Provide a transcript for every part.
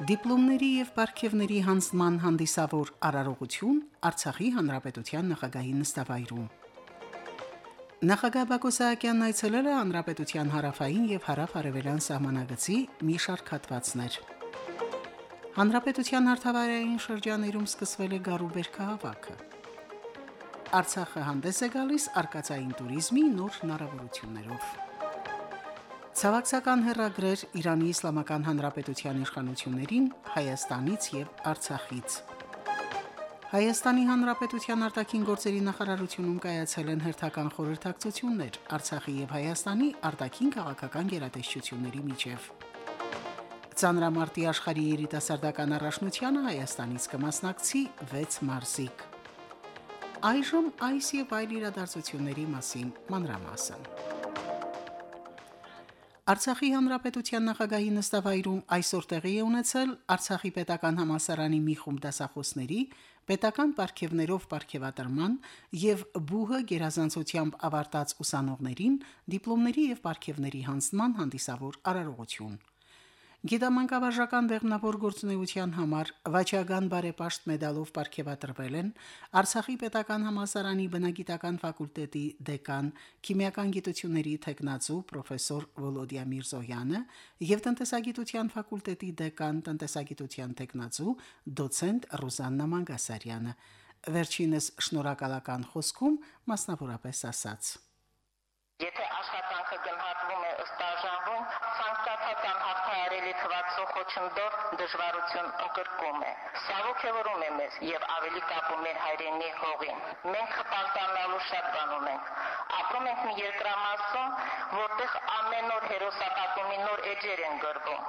Դիպլոմների եւ պարգևների հանձնման հանդիսավոր արարողություն Արցախի հանրապետության նախագահի նստավայրում։ Նախագահ Բակո Սահակյանն այցելել է հանրապետության հարավային եւ հարավ-արևելյան սահմանագծի մի շարք հատվածներ։ Հանրապետության հարթավայրային շրջաներում սկսվել է գարուբեր քաղաքը։ Արցախը հանդես է գալիս արկածային туриզմի նոր հնարավորություններով։ Ցավակցական հերագրեր Իրանի Իսլամական Հանրապետության իշխանություններին Հայաստանից եւ Արցախից։ Հայաստանի Հանրապետության արտաքին գործերի նախարարությունում կայացել են հերթական խորհրդակցություններ Արցախի եւ Հայաստանի արտաքին քաղաքական գերատեսչությունների միջև։ Ծանրամարտի աշխարհի երիտասարդական առաջնությանը Հայաստանից կմասնակցի 6 մարզիկ։ Այժմ այս եւ այլ իրադարձությունների մասին մանրամասն։ Արցախի հանրապետության նախագահի նստավայրում այսօր տեղի է ունեցել Արցախի պետական համալսարանի մի խումբ դասախոսների պետական ապարքևներով ապարքեվատրման եւ բուհը գերազանցությամբ ավարտած ուսանողներին դիպլոմների եւ ապարքևների հանձնման հանդիսավոր արարողություն։ Գիտամանկավարժական դեղնավոր գործունեության համար Վաչագան բարեպաշտ մեդալով ապարգևատրվել են Արցախի պետական համալսարանի բնագիտական ֆակուլտետի դեկան, քիմիական գիտությունների թեկնածու պրոֆեսոր Վոլոդիա Միրզոյանը եւ տնտեսագիտության ֆակուլտետի դեկան, տնտեսագիտության թեկնածու դոցենտ Ռուզաննա Մանգասարյանը։ Վերջինս շնորհակալական խոսքում մասնավորապես ասաց. Եթե աշխատանքը գնահատվում է ըստ ցանկացական հաղթահարելի թվացող խոչընդոտ դժվարություն ընկրկում է։ Սա ողջևորում է մեզ եւ ավելի կապում է հայրենի հողին։ Մենք հպարտանալու շատ բան ունենք։ Ապրում ենք մի երկրամասում, որտեղ ամեն օր հերոսապատումի նոր էջեր են գրվում։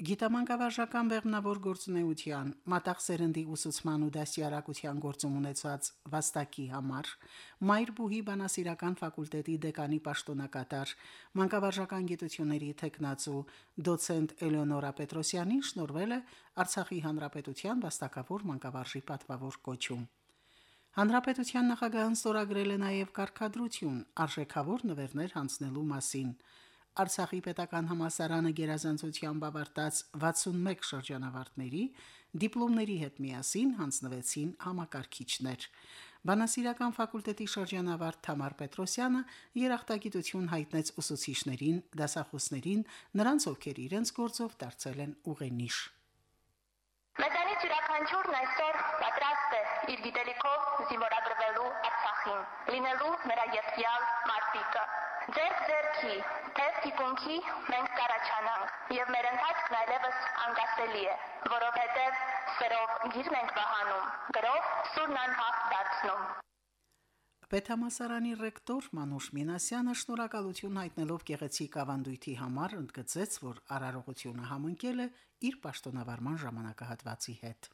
Գիտամանկավարժական բեղմնավոր գործունեության մատաղ սերնդի ուսուցման ու դասյարակության գործում ունեցած վաստակի համար Մայր բուհի բանասիրական ֆակուլտետի դեկանի պաշտոնակատար մանկավարժական գիտությունների թեկնածու դոցենտ Էլեոնորա Պետրոսյանին շնորվել է Արցախի հանրապետության վաստակավոր մանկավարժի պատվավոր կոչում։ Հանրապետության նախագահն ստորագրել է նաև կարգադրություն արժեքավոր նվերներ հանձնելու մասին։ Արցախի պետական համալսարանը գերազանցությամբ ավարտած 61 շրջանավարտների դիպլոմների հետ միասին հանձնվեցին համակարգիչներ։ Բանասիրական ֆակուլտետի շրջանավարտ Թամար Պետրոսյանը երախտագիտություն հայտնեց ուսուցիչներին, դասախոսներին, նրանց ովքեր իրենց գործով դարձել են ուղենիշ։ Մեդանից յուրաքանչյուրն այսօր պատրաստ է իր գիտելիքով զինվորագրվելու Արցախին, լինելու նրա յետյալ մարտիկը։ Ձեր ձերքի, թեև թիկունքի մենք կարաչանանք եւ մեր ընթացքն այլևս անկասելի է, որովհետեւ սրով գիրն ենք վահանում, գրով սուրն անհախտ դարձնում։ Պետհամասարանի ռեկտոր Մանուշ Մինասյանը շնորհակալություն հայտնելով գեղեցիկ ավանդույթի համար ընդգծեց, որ արարողությունը համընկել է իր պաշտոնավարման ժամանակահատվածի հետ։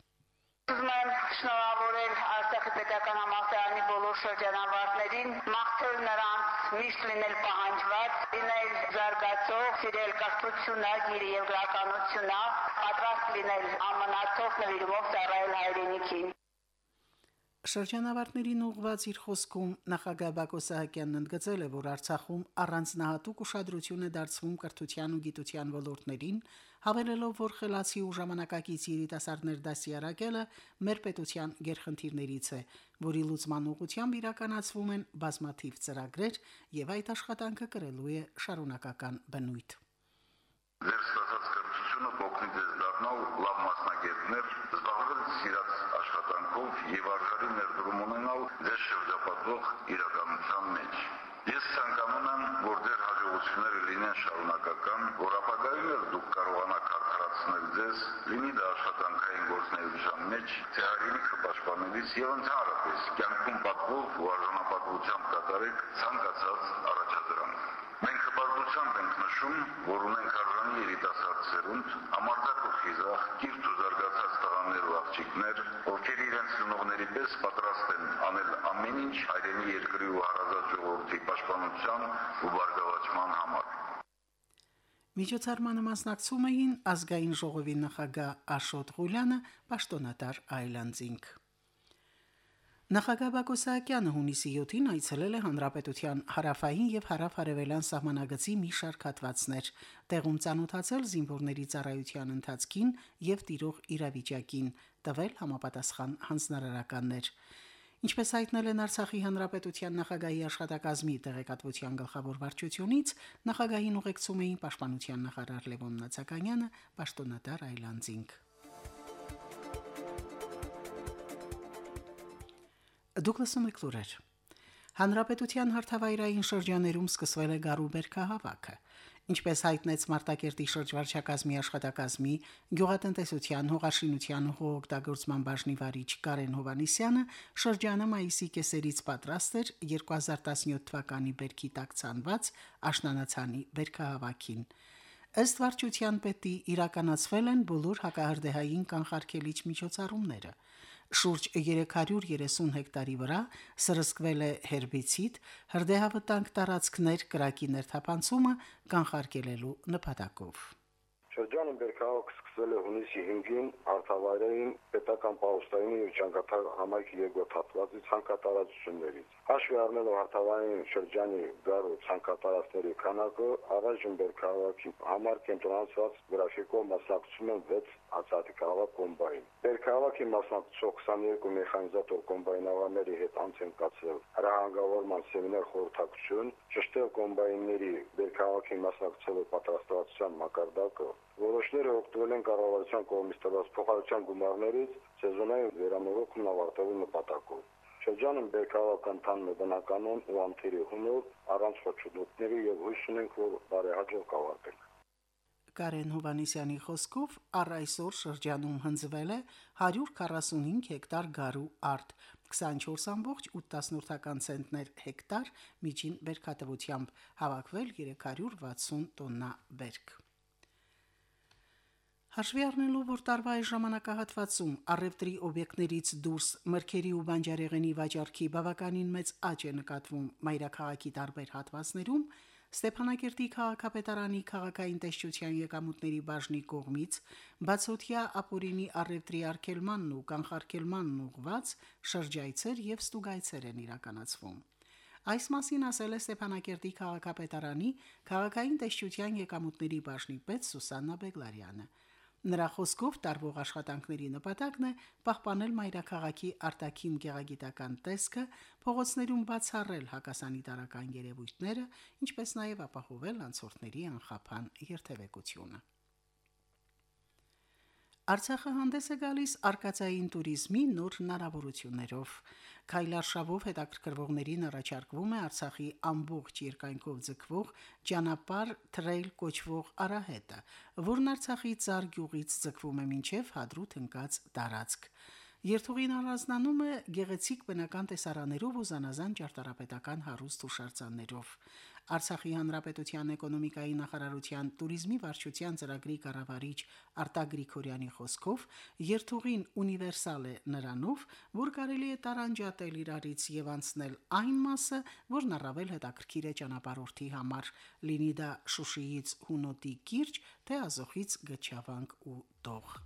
Ուզում եմ շնորհավորել Արցախի պետական համալսարանի բոլոր շրջանավարտներին, մաղթել նրանց միշտ լինել պահանջված, լինել զարգացող, սիրել կրթություններ եւ գրականություններ, պատրաստ լինել ամնացող նվիրումով ծառայել հայրենիքին։ Շրջանավարտներին ուղված իր խոսքում նախագահ Բակո Սահակյանն ընդգծել է, որ Արցախում առանձնահատուկ ուշադրություն է դարձվում կրթության ու գիտության ոլորտներին, հավելելով, որ խելացի ու ժամանակակից երիտասարդներ դասյարակելը մեր պետության գերխնդիրներից է, որի լուծման ուղղությամբ իրականացվում են բազմաթիվ ծրագրեր եւ այդ աշխատանքը կրելու է շարունակական բնույթ։ Ձեր ստացած կրթությունը կօգնի ձեզ դառնալ լավ մասնագետներ, զբաղվել սիրած աշխատանքով եւ արժանի ներդրում ունենալ ձեր շրջապատող իրականության մեջ։ Ես ցանկանում եմ, որ ձեր հաջողությունները լինեն շարունակական, որ ապագայում էլ դուք կարողանաք արդարացնել ձեզ, լինի դա աշխատանքային գործունեության մեջ, թե հայրենիքը պաշտպանելիս եւ ընդհանրապես կյանքում պատվով ու արժանապատվությամբ կատարեք ցանկացած առաջադրանք։ Մենք հպարտությամբ ենք նշում, որ ունենք դարանի երիտասարդ սերունդ, համարձակ ու խիզախ, կիրթ ու զարգացած տղաներ ու աղջիկներ, ովքեր իրենց ծնողների պես պատրաստ են անել ամեն ինչ հայրենի երկրի ու հարազատ ժողովրդի պաշտպանության ու բարգավաճման համար։ Միջոցառմանը մասնակցում էին ազգային ժողովի նախագահ Աշոտ Ղուլյանը, պաշտոնատար Այլանդզինգ։ Նախագահ Բակո Սահակյանը հունիսի 7-ին այցելել է Հանրապետության հարավային եւ հարավ-արևելյան սահմանագծի մի շարք հատվածներ, տեղում ցանոթացել զինվորների ծառայության ընթացքին եւ տիրող իրավիճակին, տվել համապատասխան հանձնարարականներ։ Ինչպես հայտնել են Արցախի Հանրապետության նախագահի աշխատակազմի տեղեկատվության գլխավոր վարչությունից, նախագահին ուղեկցում էին Պաշտպանության նախարար Լևոն Նացականյանը, պաշտոնատար Այլանդզինգ։ Դուք լսում եք լուրեր։ Հանրապետության հարթավայրային շրջաներում սկսվել է գարու բերքահավաքը։ Ինչպես հայտնեց Մարտակերտի շրջվարչակազմի աշխատակազմի գյուղատնտեսության, հողաշինության ու հողօգտագործման բաժնի վարիչ Կարեն Հովանիսյանը, շրջանը մայիսի կեսերից պատրաստ էր 2017 թվականի բերքի տակ ցանված աշնանացանի բերքահավաքին։ Ըստ վարչության պետի իրականացվել են բոլոր հակահրդեհային կանխարգելիչ միջոցառումները շուրջ 330 հեկտարի վրա սրսկվել է հերբիցիդ, հրդեհավտանգ տարածքներ կրակի ներթափանցումը կանխարգելելու նպատակով։ Շրջանում Բերքահավաք սկսվել է հունիսի 5-ին Արթավայրային պետական պահոստային եւ Ճանկատար համայնքի երկրորդ հատվածի ցանկատարածություններից։ Հաշվի առնելով Արթավայրային շրջանի գարու ցանկատարածների քանակը, առայժմ Բերքահավաքի համար կենտրոնացված գրաֆիկով մասնակցում են 6 ածատիկահավաք կոմբայն։ Բերքահավաքի մասնակցող 22 մեխանիզատոր կոմբայնավարների հետ անց են կացվել հրահանգավորման սեմինար խորհրդակցություն, ճշտել կոմբայնների Բերքահավաքի մասնակցելու պատրաստվածության մակարդակը, Որոշները օգտվել են կառավարության կողմից տրված փոխարինության գումարներից սեզոնային վերամորոքումն ավարտելու նպատակով։ Շրջանում բերքահավաք ընթանում է բնականon ու անթերի հունով առանց խոչընդոտների եւ հույս ունենք, որ բարեհաջող կավարտենք։ Կարեն Հովանիսյանի խոսքով առ այսօր շրջանում հնձվել է 145 հեկտար գարու արտ, 24.8 ցենտներ հեկտար միջին բերքատվությամբ, հավաքվել 360 տոննա բերք։ Հաշվի առնելով, որ տարվա այս ժամանակահատվածում առևտրի օբյեկտներից դուրս մրգերի ու բանջարեղենի վաճառքի բավականին մեծ աճ է նկատվում մայրաքաղաքի տարբեր հատվածներում, Ստեփանակերտի քաղաքապետարանի քաղաքային տեսչության եկամուտների բաժնի կողմից բացօթյա ապուրինի առևտրի արգելմանն ու կանխարգելմանն ուղված շրջայցեր եւ ստուգայցեր են իրականացվում։ Այս մասին ասել է Ստեփանակերտի քաղաքապետարանի քաղաքային տեսչության եկամուտների բաժնի պետ Սուսաննա Բեգլարյանը։ Նրա խոսքով տարվող աշխատանքների նպատակն է պահպանել մայրաքաղաքի արտաքին գեղագիտական տեսքը, փողոցներում բացառել հակասանիտարական երևույթները, ինչպես նաև ապահովել անցորդների անխափան երթևեկությունը։ Արցախը հանդես է գալիս արկածային туриզմի նոր հնարավորություններով։ Քայլարշավով հետաքրքրվողներին առաջարկվում է Արցախի ամբողջ երկայնքով ձգվող ճանապարհ տրեյլ կոչվող արահետը, որն Արցախի ցար գյուղից ձգվում է մինչև հադրուտ ընկած տարածք։ Երթուղին առանձնանում է գեղեցիկ բնական տեսարաներով ու զանազան ճարտարապետական հարուստ հուշարձաններով։ Արցախի հանրապետության էկոնոմիկայի նախարարության туриզմի վարչության ծրագրի կառավարիչ Արտա Գրիգորյանի խոսքով երթուղին ունիվերսալ է նրանով, որ կարելի է տարանջատել իրարից եւ անցնել այն մասը, որն առավել հետաքրքիր է ճանապարհորդի համար, լինի դա Շուշիից Հունոտի կիրճ, թե Ազոխից Գաչավանք ու Տող։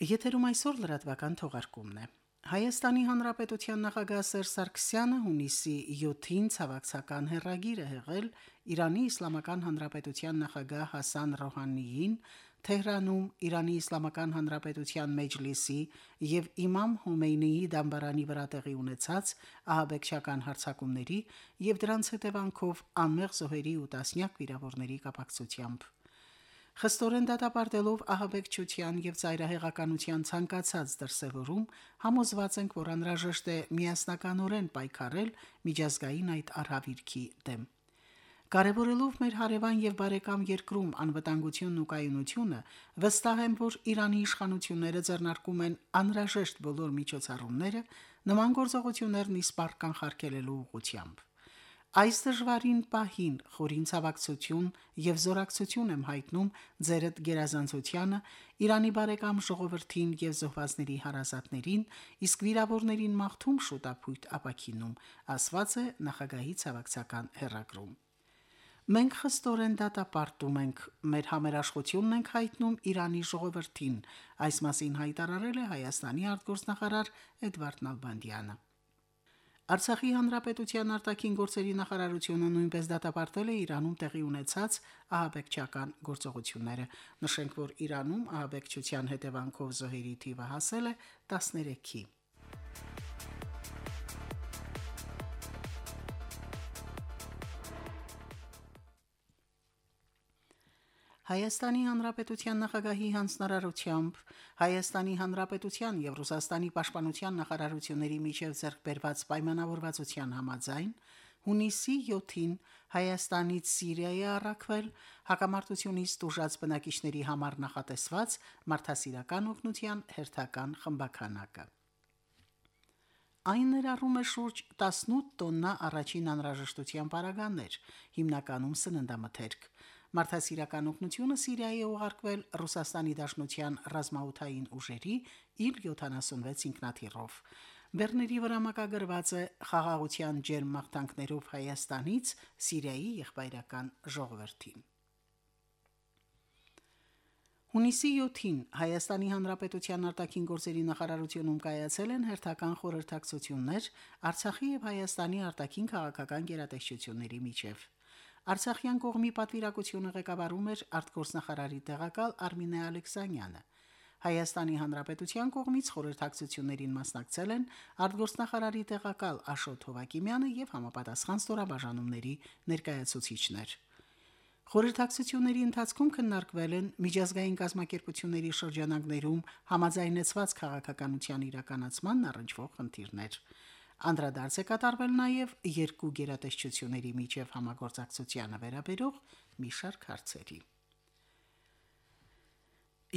Եթերում այսօր լրատվական թողարկումն է։ Հայաստանի Հանրապետության նախագահ Սերժ Սարգսյանը հունիսի 7-ին ցավակցական հերագիր է հղել Իրանի Իսլամական Հանրապետության նախագահ Հասան Ռոհանիին Թեհրանում Իրանի Իսլամական Հանրապետության մեջլիսի եւ Իմամ Հոմեյնիի դամբարանի վրա տեղի ունեցած ահաբեկչական հարձակումների եւ դրանց հետևանքով անմեղ զոհերի ու տասնյակ վիրավորների կապակցությամբ Խստորեն դատապարտելով ահաբեկչության եւ ծայրահեղականության ցանկացած դրսևորում, համոզված ենք, որ անհրաժեշտ է միասնականորեն պայքարել միջազգային այդ արհավիրքի դեմ։ Կարևորելով մեր հարևան եւ բարեկամ երկրում անվտանգությունն ու կայունությունը, վստահ եմ, որ Իրանի իշխանությունները ձեռնարկում են անհրաժեշտ բոլոր միջոցառումները նման գործողություններն իսպառ կանխարգելելու ուղղությամբ։ Այս դժվարին պահին խորին ցավակցություն եւ զորակցություն եմ հայտնում ձերդ գերազանցությանը, Իրանի բարեկամ ժողովրդին եւ զոհվածների հարազատներին, իսկ վիրավորներին մաղթում շուտապույտ ապակինում, ասված է նախագահի ցավակցական հերագրում։ Մենք խստորեն դատապարտում ենք, մեր համերաշխությունն ենք հայտնում Իրանի ժողովրդին, այս մասին հայտարարել է Հայաստանի արտգործնախարար Էդվարդ Նալբանդյանը։ Արցախի հանրապետության արտաքին գործերի նախարարությունը նույնպես դատապարտել է Իրանում տեղի ունեցած ահաբեկչական գործողությունները։ Նշենք, որ Իրանում ահաբեկչության հետևանքով զոհերի թիվը հասել է 13-ի։ Հայաստանի Հանրապետության նախագահի հանձնարարությամբ Հայաստանի Հանրապետության եւ Ռուսաստանի Պաշտպանության նախարարությունների միջև ձեռքբերված պայմանավորվածության համաձայն հունիսի 7-ին Հայաստանից Սիրիայի առաքվել հակամարտությունից տուժած բնակիչների համար նախատեսված մարդասիրական օգնության հերթական խմբականակը։ Այն ներառում է շուրջ 18 տոննա առաջին անհրաժեշտության պարագաներ, հիմնականում սննդամթերք։ Մարդասիրական օգնությունը Սիրիայի ուղարկվել Ռուսաստանի Դաշնության ռազմաութային ուժերի Il-76 ինքնաթիռով։ Բեռների վրա մակագրված է խաղաղության ջերմ մաղթանքներով Հայաստանից Սիրիայի եղբայրական ժողովրդին։ Հունիսի 7-ին Հայաստանի Հանրապետության արտաքին գործերի նախարարությունում կայացել են հերթական խորհրդակցություններ Արցախի եւ Հայաստանի արտաքին քաղաքական գերատեսչությունների միջև։ Արցախյան կողմի պատվիրակությունը ղեկավարում էր արտգործնախարարի տեղակալ Արմինե Ալեքսանյանը։ Հայաստանի Հանրապետության կողմից խորհրդակցություններին մասնակցել են արտգործնախարարի տեղակալ Աշոտ Հովակիմյանը եւ համապատասխան ստորաբաժանումների ներկայացուցիչներ։ Խորհրդակցությունների ընթացքում քննարկվել են միջազգային կազմակերպությունների շրջանակներում համաձայնեցված քաղաքականության իրականացման առնչվող խնդիրներ։ Անդրադարձ է կատարվել նաև երկու գերատեսչությունների միջև համագործակցությանը վերաբերող մի շարք հարցերի։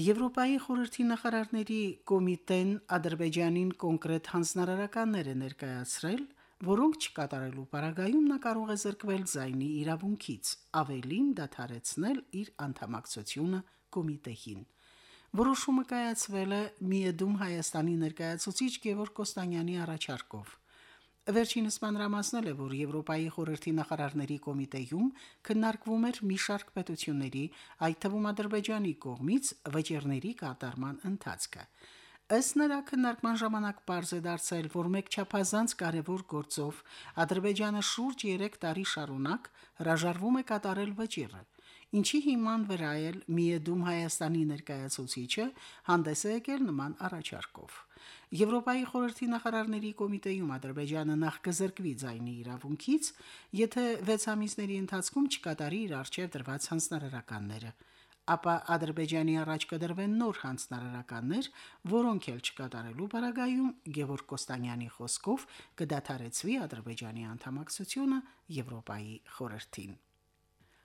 Եվրոպայի խորհրդի նախարարների կոմիտեն Ադրբեջանին կոնկրետ հանձնարարականներ է ներկայացրել, որոնք չկատարելու պարագայում նա կարող է զրկվել զայնի իրավունքից, ավելին դադարեցնել իր անդամակցությունը կոմիտեին։ Որոշումը կայացվել է Միեդում Հայաստանի ներկայացուցիչ Գևորգ Կոստանյանի առաջարկով։ Վերջինս մանրամասնել է, որ Եվրոպայի խորհրդի նախարարների կոմիտեյում քննարկվում էր մի շարք պետությունների, այդ թվում Ադրբեջանի կողմից վճիռների կատարման ընթացքը։ Ըստ նրա քննարկման ժամանակ པարզ է դարձել, որ մեկ չափազանց կարևոր գործով Ադրբեջանը շուրջ 3 տարի շարունակ հրաժարվում է կատարել վճիռը, ինչի հիման վրա էլ Միեդում Հայաստանի ներկայացուցիչը հանդես է եկել նման առաջարկով։ Եվրոպայի խորհրդի նախարարների կոմիտեում Ադրբեջանը նախ կզրկվի ձայնի իրավունքից, եթե 6 ամիսների ընթացքում չկատարի իր արժեվ դրված հանձնարարականները ապա Ադրբեջանի առաջ կդրվեն նոր հանձնարարականներ, որոնք էլ չկատարելու բարագայում Գևորգ Կոստանյանի խոսքով կդադարեցվի Ադրբեջանի անդամակցությունը Եվրոպայի խորհրդին։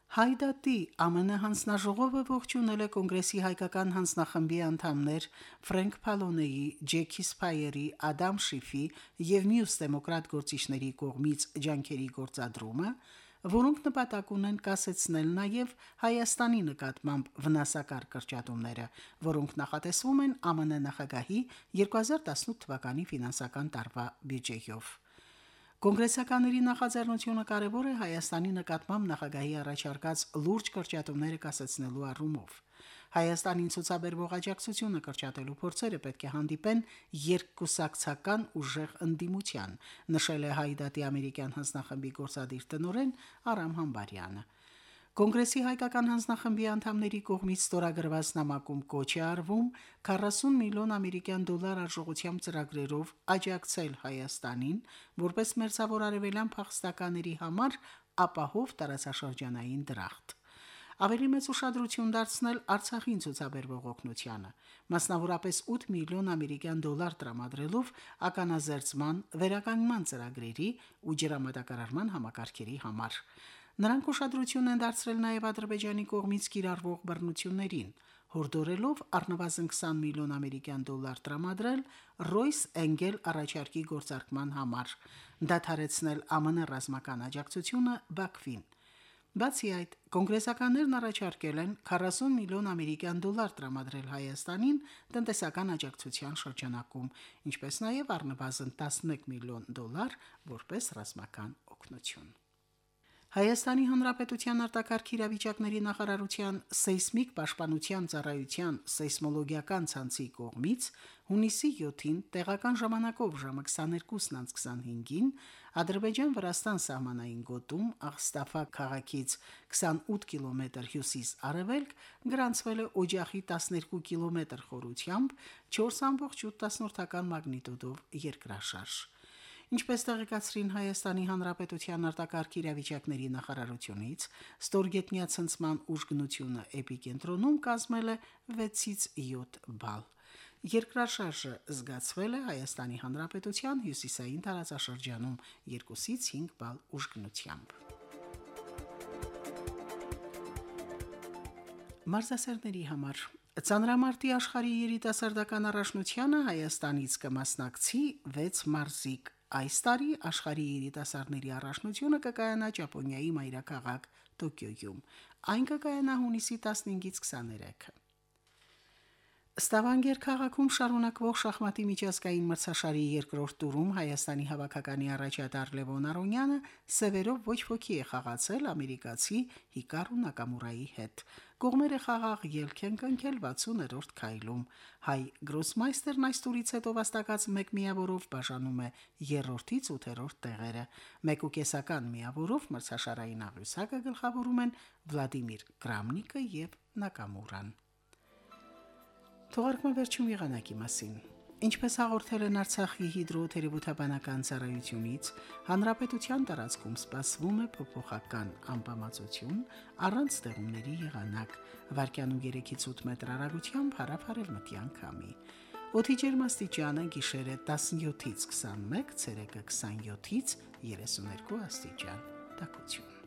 Հայդատի ԱՄՆ հանձնաժողովը ողջունել է կոնգրեսի հայկական հանձնախմբի անդամներ Ֆրենկ Փալոնեի, Ջեքի Սփայերի, Ադամ Շիֆի եւ մյուս դեմոկրատ գործիչների կողմից ջանքերի գործադրումը, որոնք նպատակ ունեն կասեցնել նաև Հայաստանի նկատմամբ վնասակար կրճատումները, որոնք նախատեսվում են ԱՄՆ նախագահի 2018 թվականի ֆինանսական տարվա բյուջեյով։ Կոնգրեսականների նախաձեռնությունը կարևոր է Հայաստանի նկատմամբ նախագահի առաջարկած լուրջ կրճատումները կասեցնելու առումով։ Հայաստանին ցուցաբերվող աջակցությունը կրճատելու փորձերը պետք է հանդիպեն երկկուսակցական ուժեղ ընդդիմության, նշել է Հայդատի ամերիկյան հանձնախմբի գործադիր տնօրեն Արամ Համբարյանը։ Կոնգրեսի հայկական հանձնախմբի անդամների կողմից ստորագրված նամակում կոչ է արվում 40 միլիոն ամերիկյան դոլար արժողությամբ ծրագրերով աջակցել Հայաստանին, որպես մերձավոր արևելյան փախստականների համար ապահով տարածաշրջանային դրախտ ավելի մեծ ուշադրություն դարձնել Արցախին ցուցաբերվող օգնությանը, մասնավորապես 8 միլիոն ամերիկյան դոլար տրամադրելով ականազերծման, վերականգնման ծրագրերի ու ջրամատակարարման համակարգերի համար։ Նրանք ուշադրություն են դարձրել նաև Ադրբեջանի կողմից կիրառվող բռնություններին, հորդորելով առնվազն 20 միլիոն ամերիկյան դոլար տրամադրել Royce Engel առաջարկի գործարկման համար, դադարեցնել ԱՄՆ ռազմական աջակցությունը Բաքվին։ Բացի այդ, կոնգրեսականներն առաջարկել են 40 միլիոն ամերիկյան դոլար տրամադրել Հայաստանին տնտեսական աջակցության շրջանակում, ինչպես նաև առնվազն 11 միլիոն դոլար որպես ռազմական օգնություն։ Հայաստանի Հանրապետության արտակարգ իրավիճակների նախարարության սեյսմիկ պաշտպանության ծառայության սեյսմոլոգիական ցանցի կողմից հունիսի 7-ին տեղական ժամանակով ժամը 22:25-ին Ադրբեջան-Վրաստան սահմանային գոտում Աղստաֆա քաղաքից 28 կիլոմետր հյուսիս-արևելք գրանցվել է օջախի 12 կիլոմետր խորությամբ 4.8 մագնիտուդով երկրաշարժ։ Ինչպես տեղեկացրին Հայաստանի Հանրապետության արտակարգ իրավիճակների նախարարությունից, ստորգետնյա ցնցման ուժգնությունը էպիկենտրոնում կազմել է 6-ից 7 բալ։ Երկրաշարժը զգացվել է Հայաստանի Հանրապետության հյուսիսային տարածաշրջանում 2-ից 5 բալ ուժգնությամբ։ Մարզասերների համար. Ծանրամարտի աշխարհի երիտասարդական առաջնությանը Հայաստանից կմասնակցի 6 մարզիկ Այս տարի աշխարհի երիտասարդների առաջնությունը կկայանա Ճապոնիայի մայրաքաղաք Տոկիոյում։ Այն կկայանա հունիսի 15-ից 23-ը։ Ստավանգեր քաղաքում շարունակվող շախմատի միջազգային մրցաշարի երկրորդ տուրում Հայաստանի հավաքականի առաջատար Լևոն Արոնյանը սևերով ոչ ոքի է խաղացել ամերիկացի Հիկարու Նակամուրայի հետ։ Կողմերը խաղաղ ելք են կնքել 60-րդ քայլում։ Հայ գրոսմայստերն այս տուրից հետո վաստակած 1 միավորով բաժանում է երրորդից 8-րդ տեղերը։ 1.5-ական միավորով մրցաշարային աղյուսակը գլխավորում են Վլադիմիր Կրամնիկը եւ Նակամուրան։ Թողարկման վերջում եղանակի մասին։ Ինչպես հաղորդել են Արցախի հիդրոթերապևտաբանական ծառայությունից, հանրապետության տարածքում սպասվում է փոփոխական անբավարարություն առանց ստեղումների եղանակ, վարկյանում 3-ից 8 մետր հեռագությամբ հարավարևմտյան քամի։ Օդի ջերմաստիճանը գիշերը 17-ից 21, ցերեկը 27-ից 32 աստիճան։ Տակություն։